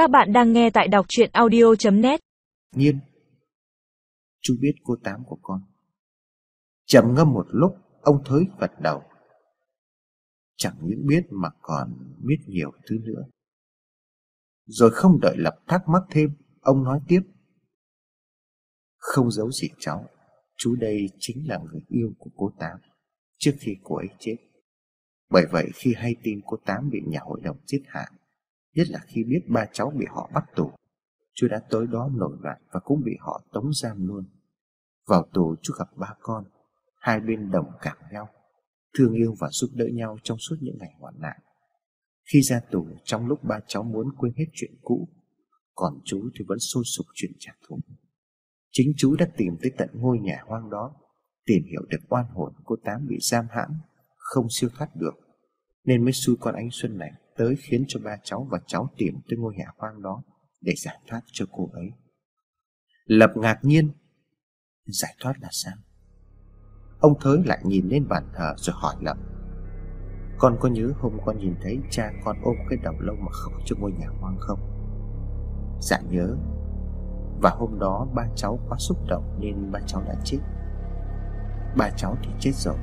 Các bạn đang nghe tại đọc chuyện audio.net Nhiên. Chú biết cô Tám của con. Trầm ngâm một lúc, Ông Thới gật đầu. Chẳng những biết mà còn biết nhiều thứ nữa. Rồi không đợi Lập thắc mắc thêm, Ông nói tiếp. Không giấu gì cháu, Chú đây chính là người yêu của cô Tám, Trước khi cô ấy chết. Bởi vậy khi hay tin cô Tám bị nhà hội đồng giết hại Nhất là khi biết ba cháu bị họ bắt tù. Chú đã tới đó nổi loạn và cũng bị họ tống giam luôn. Vào tù chú gặp ba con. Hai bên đồng cảm nhau, Thương yêu và giúp đỡ nhau trong suốt những ngày hoạn nạn. Khi ra tù, trong lúc ba cháu muốn quên hết chuyện cũ, Còn chú thì vẫn sôi sục chuyện trả thù. Chính chú đã tìm tới tận ngôi nhà hoang đó, Tìm hiểu được oan hồn cô Tám bị giam hãm, Không siêu thoát được, Nên mới xui con anh Xuân này tới khiến cho ba cháu và cháu tìm tới ngôi nhà hoang đó để giải thoát cho cô ấy. Lập ngạc nhiên, giải thoát là sao? Ông Thới lại nhìn lên bàn thờ rồi hỏi Lập. Con có nhớ hôm con nhìn thấy cha con ôm cái đầu lâu mà khóc cho ngôi nhà hoang không? Dạ nhớ. Và hôm đó ba cháu quá xúc động nên ba cháu đã chết. Ba cháu thì chết rồi,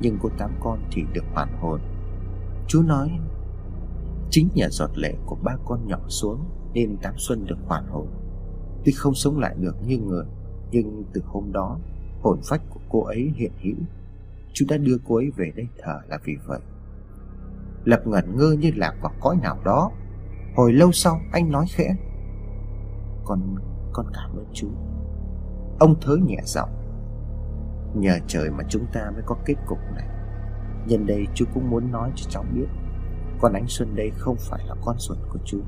nhưng cô tám con thì được hoàn hồn. Chú nói Chính nhờ giọt lệ của ba con nhỏ xuống Nên Tám Xuân được hoàn hồn. Tuy không sống lại được như người Nhưng từ hôm đó Hồn phách của cô ấy hiện hữu. Chú đã đưa cô ấy về đây thờ là vì vậy. Lập ngẩn ngơ như lạc vào cõi nào đó. Hồi lâu sau anh nói khẽ Con, con cảm ơn chú. Ông thớ nhẹ giọng Nhờ trời mà chúng ta mới có kết cục này. Nhân đây chú cũng muốn nói cho cháu biết con Ánh Xuân đây không phải là con ruột của chú,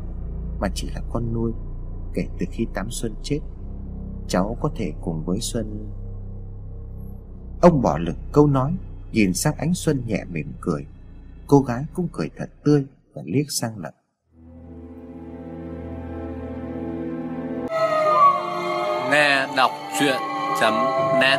Mà chỉ là con nuôi Kể từ khi Tám Xuân chết. Cháu có thể cùng với Xuân. Ông bỏ lực câu nói, Nhìn sang Ánh Xuân nhẹ mỉm cười. Cô gái cũng cười thật tươi Và liếc sang Lập. Nghe đọc truyện chấm nét